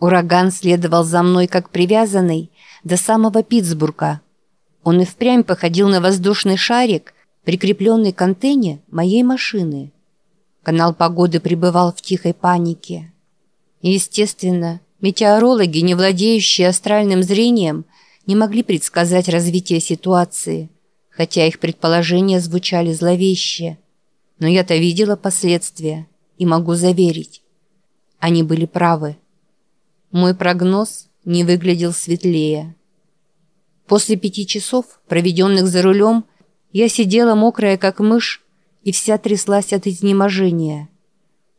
Ураган следовал за мной как привязанный до самого Питтсбурга. Он и впрямь походил на воздушный шарик, прикрепленный к антенне моей машины. Канал погоды пребывал в тихой панике. Естественно, метеорологи, не владеющие астральным зрением, не могли предсказать развитие ситуации, хотя их предположения звучали зловеще. Но я-то видела последствия и могу заверить. Они были правы. Мой прогноз не выглядел светлее. После пяти часов, проведенных за рулем, я сидела мокрая, как мышь, и вся тряслась от изнеможения.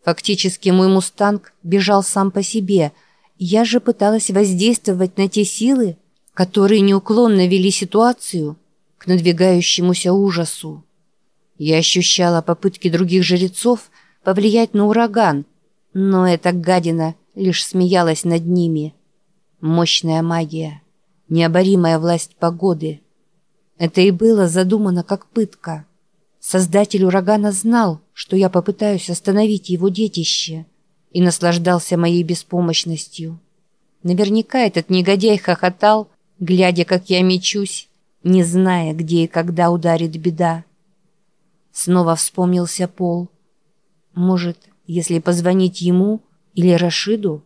Фактически мой «Мустанг» бежал сам по себе, я же пыталась воздействовать на те силы, которые неуклонно вели ситуацию к надвигающемуся ужасу. Я ощущала попытки других жрецов повлиять на ураган, но эта гадина лишь смеялась над ними. Мощная магия необоримая власть погоды. Это и было задумано как пытка. Создатель урагана знал, что я попытаюсь остановить его детище, и наслаждался моей беспомощностью. Наверняка этот негодяй хохотал, глядя, как я мечусь, не зная, где и когда ударит беда. Снова вспомнился Пол. Может, если позвонить ему или Рашиду?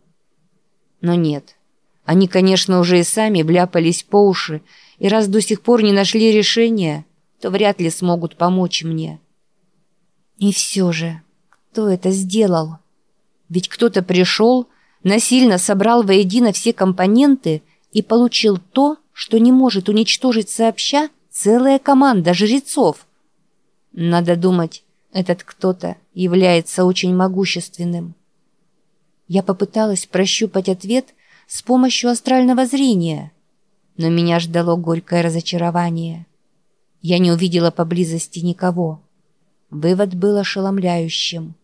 Но нет. Они, конечно, уже и сами вляпались по уши, и раз до сих пор не нашли решения, то вряд ли смогут помочь мне. И все же, кто это сделал? Ведь кто-то пришел, насильно собрал воедино все компоненты и получил то, что не может уничтожить сообща целая команда жрецов. Надо думать, этот кто-то является очень могущественным. Я попыталась прощупать ответ с помощью астрального зрения. Но меня ждало горькое разочарование. Я не увидела поблизости никого. Вывод был ошеломляющим.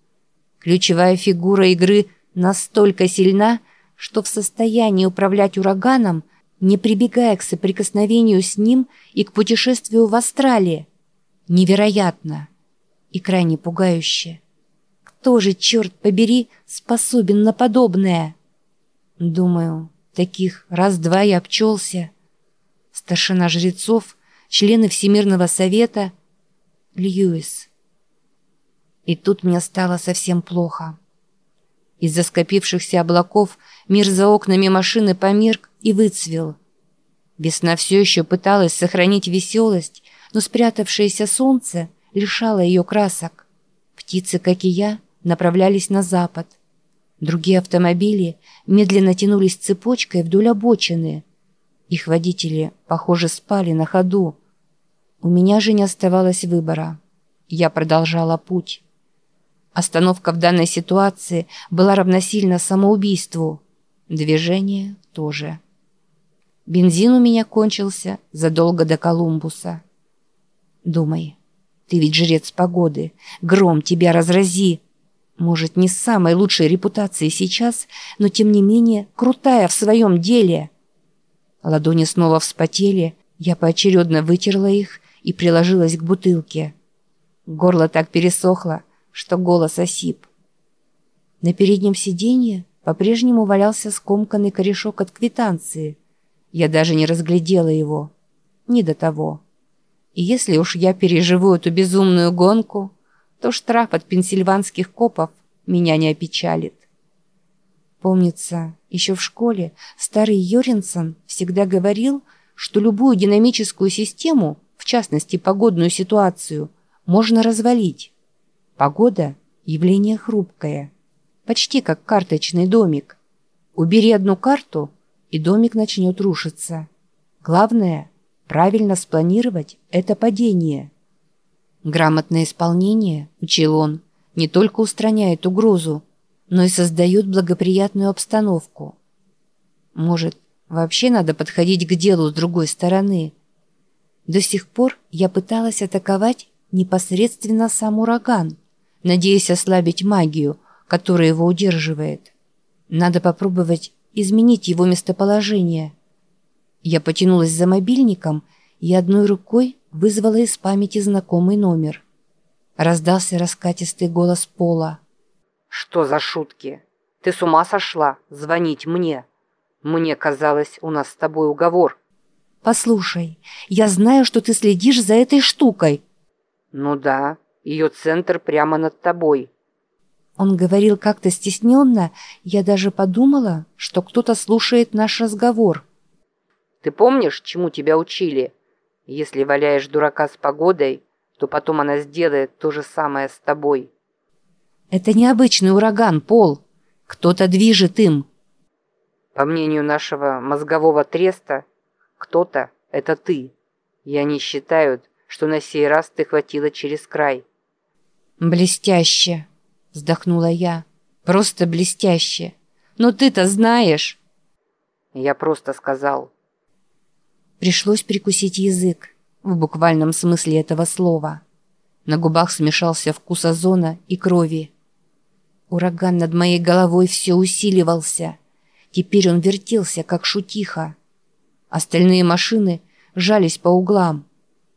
Ключевая фигура игры настолько сильна, что в состоянии управлять ураганом, не прибегая к соприкосновению с ним и к путешествию в астрале. Невероятно и крайне пугающе. Кто же, черт побери, способен на подобное?» Думаю, таких раз-два я обчелся. Старшина жрецов, члены Всемирного совета, Льюис. И тут мне стало совсем плохо. Из-за скопившихся облаков мир за окнами машины померк и выцвел. Весна все еще пыталась сохранить веселость, но спрятавшееся солнце лишало ее красок. Птицы, как и я, направлялись на запад – Другие автомобили медленно тянулись цепочкой вдоль обочины. Их водители, похоже, спали на ходу. У меня же не оставалось выбора. Я продолжала путь. Остановка в данной ситуации была равносильна самоубийству. Движение тоже. Бензин у меня кончился задолго до Колумбуса. Думай, ты ведь жрец погоды. Гром тебя разрази. Может, не с самой лучшей репутацией сейчас, но тем не менее крутая в своем деле. Ладони снова вспотели, я поочередно вытерла их и приложилась к бутылке. Горло так пересохло, что голос осип. На переднем сиденье по-прежнему валялся скомканный корешок от квитанции. Я даже не разглядела его. Не до того. И если уж я переживу эту безумную гонку то штраф от пенсильванских копов меня не опечалит. Помнится, еще в школе старый Йоринсон всегда говорил, что любую динамическую систему, в частности погодную ситуацию, можно развалить. Погода – явление хрупкое, почти как карточный домик. Убери одну карту, и домик начнет рушиться. Главное – правильно спланировать это падение. Грамотное исполнение, учил он, не только устраняет угрозу, но и создает благоприятную обстановку. Может, вообще надо подходить к делу с другой стороны? До сих пор я пыталась атаковать непосредственно сам ураган, надеясь ослабить магию, которая его удерживает. Надо попробовать изменить его местоположение. Я потянулась за мобильником и одной рукой вызвала из памяти знакомый номер. Раздался раскатистый голос Пола. «Что за шутки? Ты с ума сошла звонить мне? Мне казалось, у нас с тобой уговор». «Послушай, я знаю, что ты следишь за этой штукой». «Ну да, ее центр прямо над тобой». Он говорил как-то стесненно, я даже подумала, что кто-то слушает наш разговор. «Ты помнишь, чему тебя учили? Если валяешь дурака с погодой, то потом она сделает то же самое с тобой». «Это необычный ураган, Пол. Кто-то движет им». «По мнению нашего мозгового треста, кто-то — это ты. И они считают, что на сей раз ты хватила через край». «Блестяще!» — вздохнула я. «Просто блестяще! Но ты-то знаешь!» Я просто сказал. Пришлось прикусить язык, в буквальном смысле этого слова. На губах смешался вкус озона и крови. Ураган над моей головой все усиливался. Теперь он вертелся, как шутиха. Остальные машины жались по углам.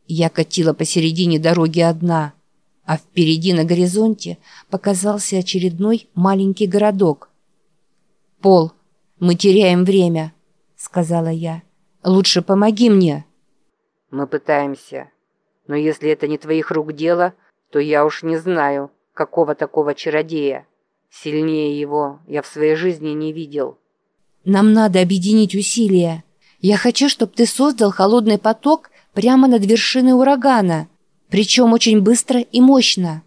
Я катила посередине дороги одна — а впереди на горизонте показался очередной маленький городок. «Пол, мы теряем время», — сказала я. «Лучше помоги мне». «Мы пытаемся. Но если это не твоих рук дело, то я уж не знаю, какого такого чародея. Сильнее его я в своей жизни не видел». «Нам надо объединить усилия. Я хочу, чтобы ты создал холодный поток прямо над вершиной урагана», причем очень быстро и мощно.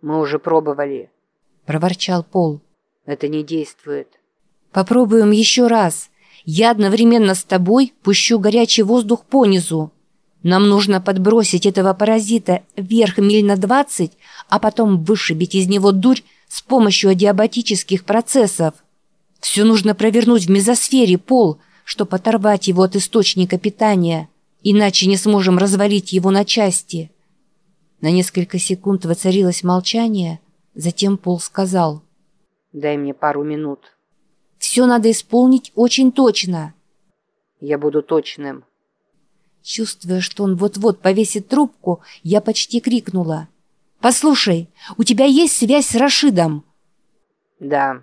«Мы уже пробовали», — проворчал Пол. «Это не действует». «Попробуем еще раз. Я одновременно с тобой пущу горячий воздух по низу. Нам нужно подбросить этого паразита вверх миль на двадцать, а потом вышибить из него дурь с помощью адиабатических процессов. Все нужно провернуть в мезосфере, Пол, чтобы оторвать его от источника питания, иначе не сможем развалить его на части». На несколько секунд воцарилось молчание, затем Пол сказал. «Дай мне пару минут». «Все надо исполнить очень точно». «Я буду точным». Чувствуя, что он вот-вот повесит трубку, я почти крикнула. «Послушай, у тебя есть связь с Рашидом?» «Да».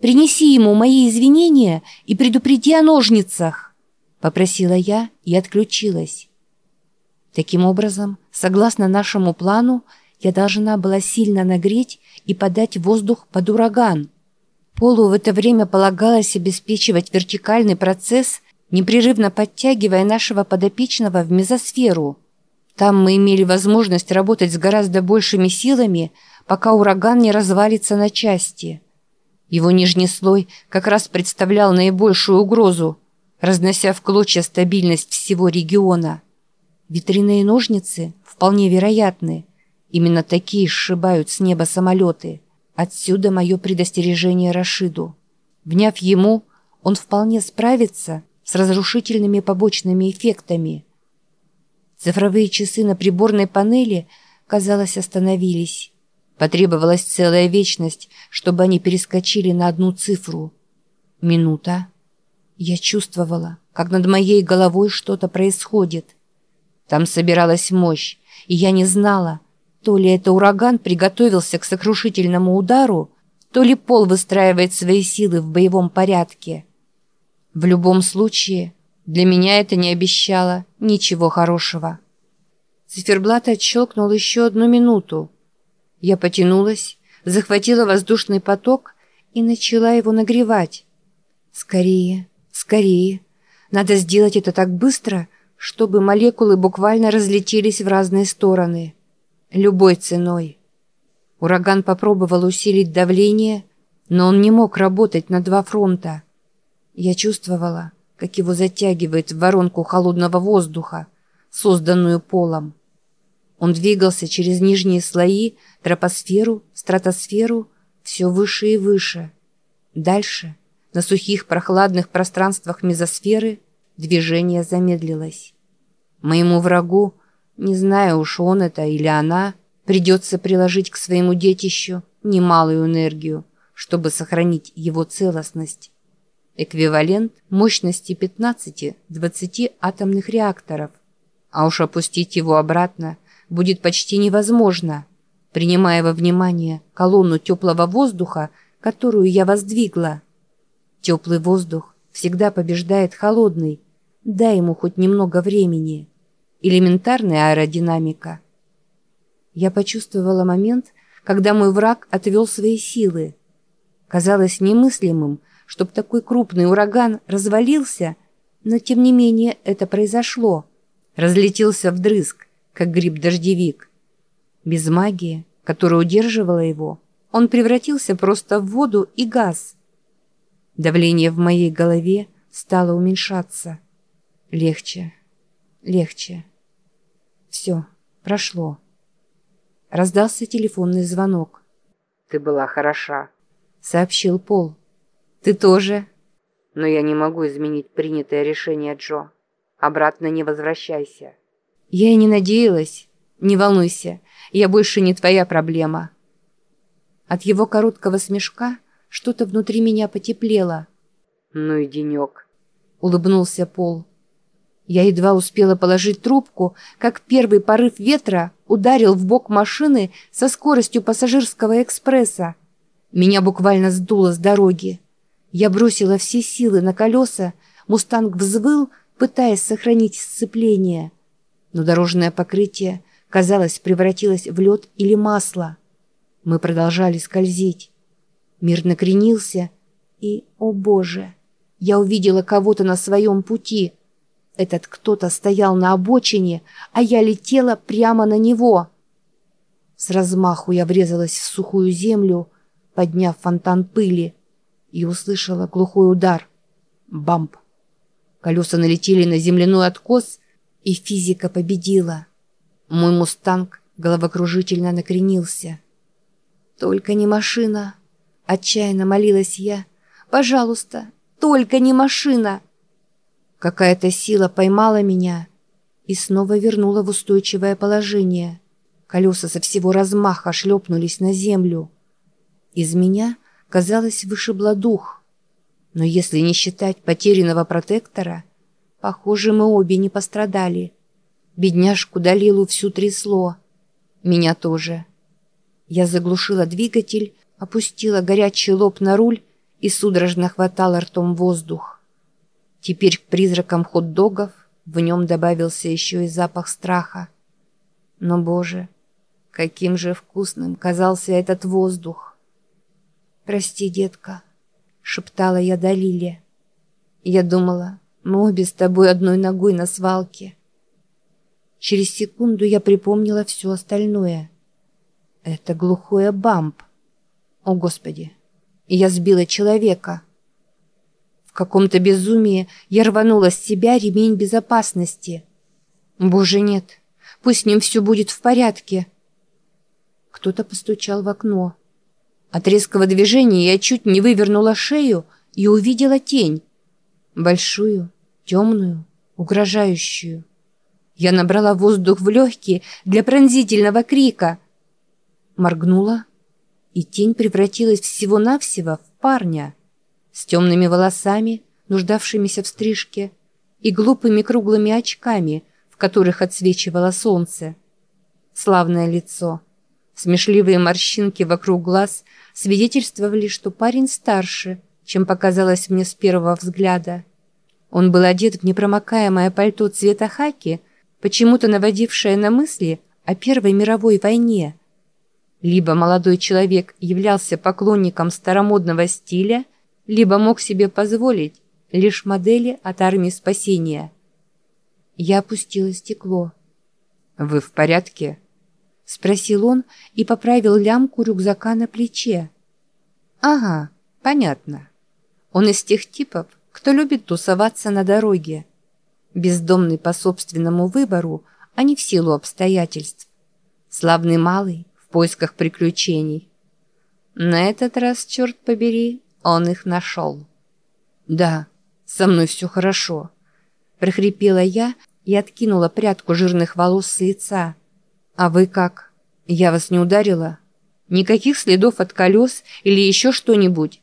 «Принеси ему мои извинения и предупреди о ножницах», — попросила я и отключилась. Таким образом, согласно нашему плану, я должна была сильно нагреть и подать воздух под ураган. Полу в это время полагалось обеспечивать вертикальный процесс, непрерывно подтягивая нашего подопечного в мезосферу. Там мы имели возможность работать с гораздо большими силами, пока ураган не развалится на части. Его нижний слой как раз представлял наибольшую угрозу, разнося в клочья стабильность всего региона. Ветряные ножницы вполне вероятны. Именно такие сшибают с неба самолеты. Отсюда мое предостережение Рашиду. Вняв ему, он вполне справится с разрушительными побочными эффектами. Цифровые часы на приборной панели, казалось, остановились. Потребовалась целая вечность, чтобы они перескочили на одну цифру. Минута. Я чувствовала, как над моей головой что-то происходит. Там собиралась мощь, и я не знала, то ли это ураган приготовился к сокрушительному удару, то ли пол выстраивает свои силы в боевом порядке. В любом случае, для меня это не обещало ничего хорошего. Циферблат отщелкнул еще одну минуту. Я потянулась, захватила воздушный поток и начала его нагревать. Скорее, скорее. Надо сделать это так быстро, чтобы молекулы буквально разлетелись в разные стороны. Любой ценой. Ураган попробовал усилить давление, но он не мог работать на два фронта. Я чувствовала, как его затягивает в воронку холодного воздуха, созданную полом. Он двигался через нижние слои, тропосферу, стратосферу, все выше и выше. Дальше, на сухих прохладных пространствах мезосферы, Движение замедлилось. Моему врагу, не знаю уж он это или она, придется приложить к своему детищу немалую энергию, чтобы сохранить его целостность. Эквивалент мощности 15-20 атомных реакторов. А уж опустить его обратно будет почти невозможно, принимая во внимание колонну теплого воздуха, которую я воздвигла. Теплый воздух всегда побеждает холодный. Дай ему хоть немного времени. Элементарная аэродинамика. Я почувствовала момент, когда мой враг отвел свои силы. Казалось немыслимым, чтобы такой крупный ураган развалился, но тем не менее это произошло. Разлетелся вдрызг, как гриб-дождевик. Без магии, которая удерживала его, он превратился просто в воду и газ. Давление в моей голове стало уменьшаться. Легче, легче. Все, прошло. Раздался телефонный звонок. «Ты была хороша», — сообщил Пол. «Ты тоже?» «Но я не могу изменить принятое решение, Джо. Обратно не возвращайся». «Я и не надеялась. Не волнуйся, я больше не твоя проблема». От его короткого смешка что-то внутри меня потеплело. «Ну и денек», — улыбнулся Пол. Я едва успела положить трубку, как первый порыв ветра ударил в бок машины со скоростью пассажирского экспресса. Меня буквально сдуло с дороги. Я бросила все силы на колеса, «Мустанг» взвыл, пытаясь сохранить сцепление. Но дорожное покрытие, казалось, превратилось в лед или масло. Мы продолжали скользить. Мир накренился, и, о боже, я увидела кого-то на своем пути. Этот кто-то стоял на обочине, а я летела прямо на него. С размаху я врезалась в сухую землю, подняв фонтан пыли, и услышала глухой удар. Бамп. Колеса налетели на земляной откос, и физика победила. Мой мустанг головокружительно накренился. «Только не машина!» — отчаянно молилась я. «Пожалуйста, только не машина!» Какая-то сила поймала меня и снова вернула в устойчивое положение. Колеса со всего размаха шлепнулись на землю. Из меня, казалось, вышибло дух. Но если не считать потерянного протектора, похоже, мы обе не пострадали. Бедняжку Далилу всю трясло. Меня тоже. Я заглушила двигатель, опустила горячий лоб на руль и судорожно хватала ртом воздух. Теперь к призракам хот-догов в нем добавился еще и запах страха. Но, боже, каким же вкусным казался этот воздух! «Прости, детка», — шептала я Далиле. Я думала, мы обе с тобой одной ногой на свалке. Через секунду я припомнила все остальное — это глухое бамп. О, Господи! Я сбила человека. Каком-то безумии я рванула с себя ремень безопасности. Боже, нет. Пусть с ним все будет в порядке. Кто-то постучал в окно. От резкого движения я чуть не вывернула шею и увидела тень. Большую, темную, угрожающую. Я набрала воздух в легкие для пронзительного крика — моргнула, и тень превратилась всего-навсего в парня с темными волосами, нуждавшимися в стрижке, и глупыми круглыми очками, в которых отсвечивало солнце. Славное лицо. Смешливые морщинки вокруг глаз свидетельствовали, что парень старше, чем показалось мне с первого взгляда. Он был одет в непромокаемое пальто цвета хаки, почему-то наводившее на мысли о Первой мировой войне – либо молодой человек являлся поклонником старомодного стиля, либо мог себе позволить лишь модели от армии спасения. Я опустила стекло. «Вы в порядке?» — спросил он и поправил лямку рюкзака на плече. «Ага, понятно. Он из тех типов, кто любит тусоваться на дороге. Бездомный по собственному выбору, а не в силу обстоятельств. Славный малый, в поисках приключений. На этот раз, черт побери, он их нашел. «Да, со мной все хорошо», — прохрипела я и откинула прядку жирных волос с лица. «А вы как? Я вас не ударила? Никаких следов от колес или еще что-нибудь?»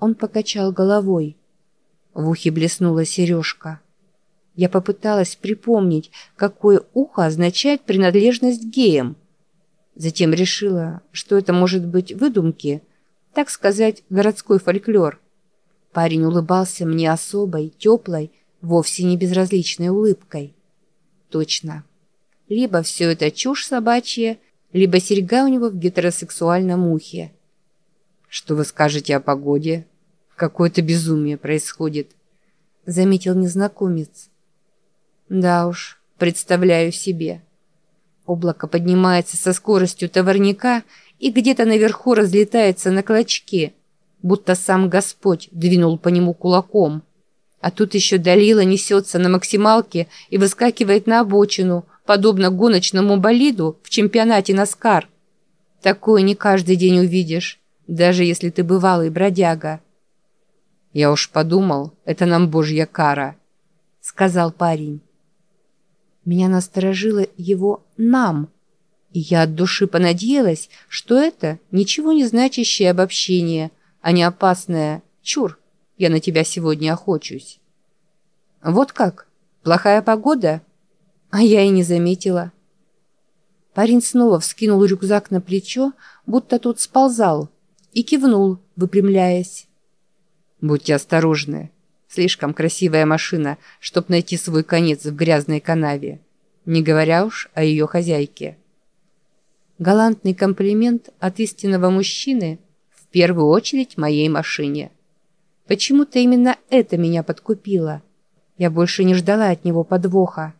Он покачал головой. В ухе блеснула сережка. Я попыталась припомнить, какое ухо означает принадлежность геям. Затем решила, что это может быть выдумки, Так сказать, городской фольклор. Парень улыбался мне особой, теплой, вовсе не безразличной улыбкой. Точно. Либо все это чушь собачья, либо серьга у него в гетеросексуальном ухе. «Что вы скажете о погоде? Какое-то безумие происходит», — заметил незнакомец. «Да уж, представляю себе». Облако поднимается со скоростью товарняка и где-то наверху разлетается на клочки, будто сам Господь двинул по нему кулаком. А тут еще Далила несется на максималке и выскакивает на обочину, подобно гоночному болиду в чемпионате Наскар. Такое не каждый день увидишь, даже если ты бывалый бродяга. «Я уж подумал, это нам божья кара», — сказал парень. Меня насторожило его «нам», и я от души понадеялась, что это ничего не значащее обобщение, а не опасное «чур, я на тебя сегодня охочусь». «Вот как? Плохая погода?» А я и не заметила. Парень снова вскинул рюкзак на плечо, будто тот сползал, и кивнул, выпрямляясь. «Будьте осторожны. Слишком красивая машина, чтоб найти свой конец в грязной канаве, не говоря уж о ее хозяйке». Галантный комплимент от истинного мужчины в первую очередь моей машине. Почему-то именно это меня подкупило. Я больше не ждала от него подвоха.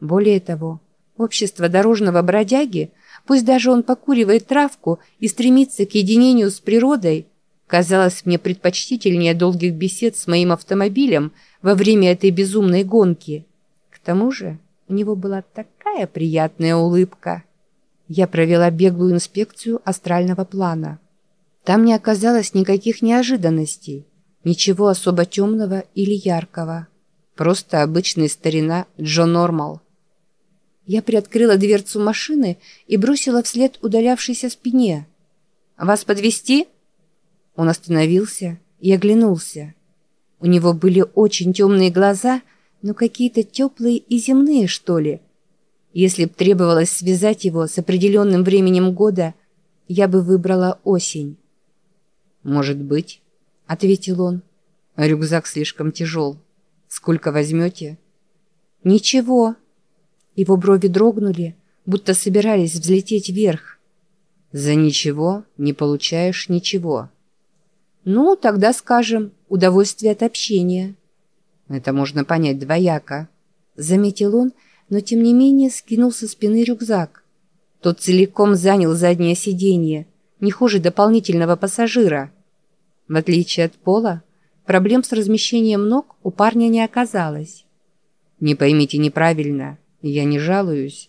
Более того, общество дорожного бродяги, пусть даже он покуривает травку и стремится к единению с природой, казалось мне предпочтительнее долгих бесед с моим автомобилем во время этой безумной гонки. К тому же у него была такая приятная улыбка. Я провела беглую инспекцию астрального плана. Там не оказалось никаких неожиданностей, ничего особо темного или яркого. Просто обычный старина Джо Нормал. Я приоткрыла дверцу машины и бросила вслед удалявшейся спине. «Вас подвести? Он остановился и оглянулся. У него были очень темные глаза, но какие-то теплые и земные, что ли. Если б требовалось связать его с определенным временем года, я бы выбрала осень. «Может быть», — ответил он. «Рюкзак слишком тяжел. Сколько возьмете?» «Ничего». Его брови дрогнули, будто собирались взлететь вверх. «За ничего не получаешь ничего». Ну, тогда скажем, удовольствие от общения. Это можно понять двояко, заметил он, но тем не менее скинул со спины рюкзак. Тот целиком занял заднее сиденье, не хуже дополнительного пассажира. В отличие от пола, проблем с размещением ног у парня не оказалось. Не поймите неправильно, я не жалуюсь.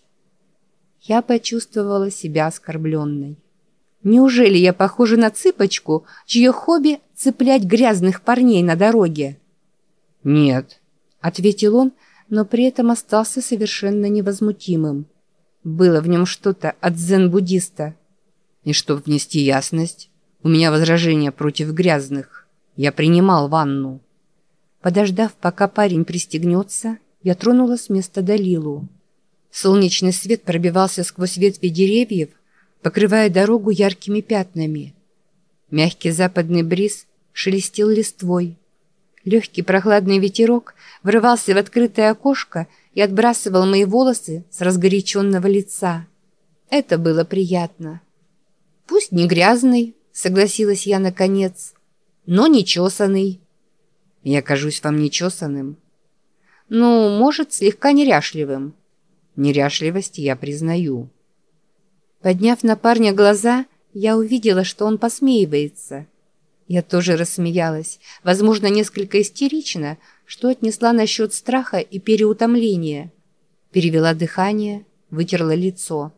Я почувствовала себя оскорбленной. Неужели я похожа на цыпочку, чье хобби — цеплять грязных парней на дороге? «Нет», — ответил он, но при этом остался совершенно невозмутимым. Было в нем что-то от дзен-буддиста. И чтобы внести ясность, у меня возражение против грязных. Я принимал ванну. Подождав, пока парень пристегнется, я тронула с места Далилу. Солнечный свет пробивался сквозь ветви деревьев, покрывая дорогу яркими пятнами. Мягкий западный бриз шелестел листвой. Легкий прохладный ветерок врывался в открытое окошко и отбрасывал мои волосы с разгоряченного лица. Это было приятно. «Пусть не грязный», — согласилась я наконец, — «но не чесанный». «Я кажусь вам нечесанным». «Ну, может, слегка неряшливым». «Неряшливость я признаю». Подняв на парня глаза, я увидела, что он посмеивается. Я тоже рассмеялась, возможно, несколько истерично, что отнесла насчет страха и переутомления. Перевела дыхание, вытерла лицо.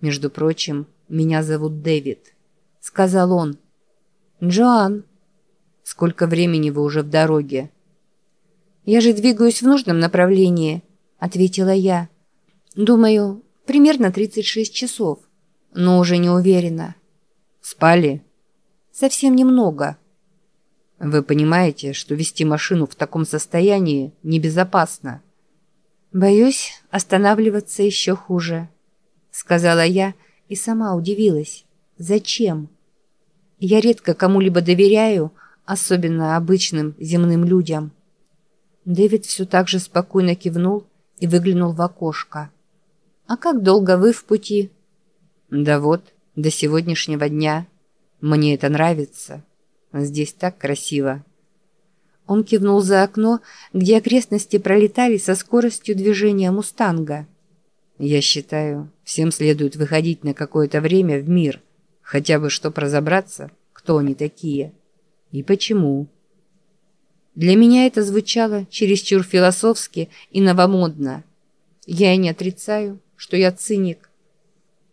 «Между прочим, меня зовут Дэвид», — сказал он. «Джоан». «Сколько времени вы уже в дороге?» «Я же двигаюсь в нужном направлении», — ответила я. «Думаю, Примерно 36 часов, но уже не уверена. Спали? Совсем немного. Вы понимаете, что вести машину в таком состоянии небезопасно? Боюсь, останавливаться еще хуже, сказала я и сама удивилась. Зачем? Я редко кому-либо доверяю, особенно обычным земным людям. Дэвид все так же спокойно кивнул и выглянул в окошко. «А как долго вы в пути?» «Да вот, до сегодняшнего дня. Мне это нравится. Здесь так красиво». Он кивнул за окно, где окрестности пролетали со скоростью движения «Мустанга». «Я считаю, всем следует выходить на какое-то время в мир, хотя бы чтоб разобраться, кто они такие и почему». Для меня это звучало чересчур философски и новомодно. Я и не отрицаю, что я циник.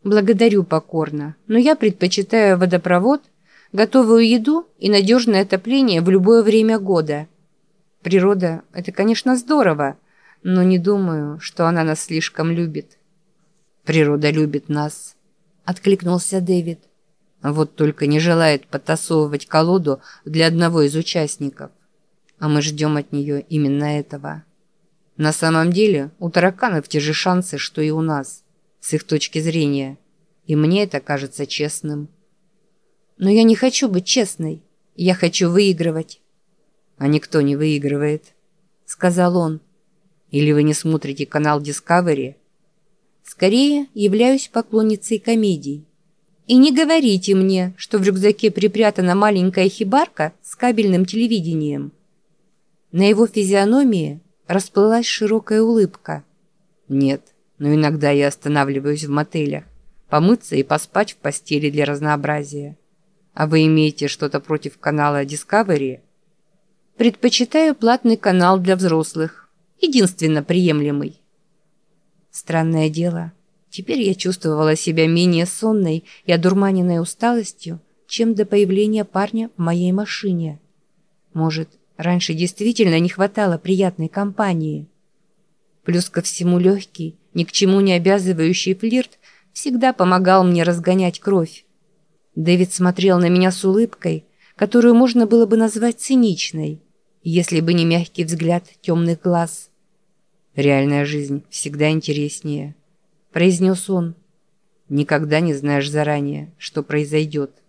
Благодарю покорно, но я предпочитаю водопровод, готовую еду и надежное отопление в любое время года. Природа – это, конечно, здорово, но не думаю, что она нас слишком любит. Природа любит нас, откликнулся Дэвид. Вот только не желает подтасовывать колоду для одного из участников а мы ждем от нее именно этого. На самом деле у тараканов те же шансы, что и у нас, с их точки зрения, и мне это кажется честным. Но я не хочу быть честной, я хочу выигрывать. А никто не выигрывает, сказал он. Или вы не смотрите канал Discovery? Скорее, являюсь поклонницей комедий. И не говорите мне, что в рюкзаке припрятана маленькая хибарка с кабельным телевидением. На его физиономии расплылась широкая улыбка. «Нет, но иногда я останавливаюсь в мотелях, помыться и поспать в постели для разнообразия. А вы имеете что-то против канала Discovery?» «Предпочитаю платный канал для взрослых, единственно приемлемый». Странное дело, теперь я чувствовала себя менее сонной и одурманенной усталостью, чем до появления парня в моей машине. Может, Раньше действительно не хватало приятной компании. Плюс ко всему легкий, ни к чему не обязывающий флирт всегда помогал мне разгонять кровь. Дэвид смотрел на меня с улыбкой, которую можно было бы назвать циничной, если бы не мягкий взгляд темных глаз. «Реальная жизнь всегда интереснее», — произнес он. «Никогда не знаешь заранее, что произойдет».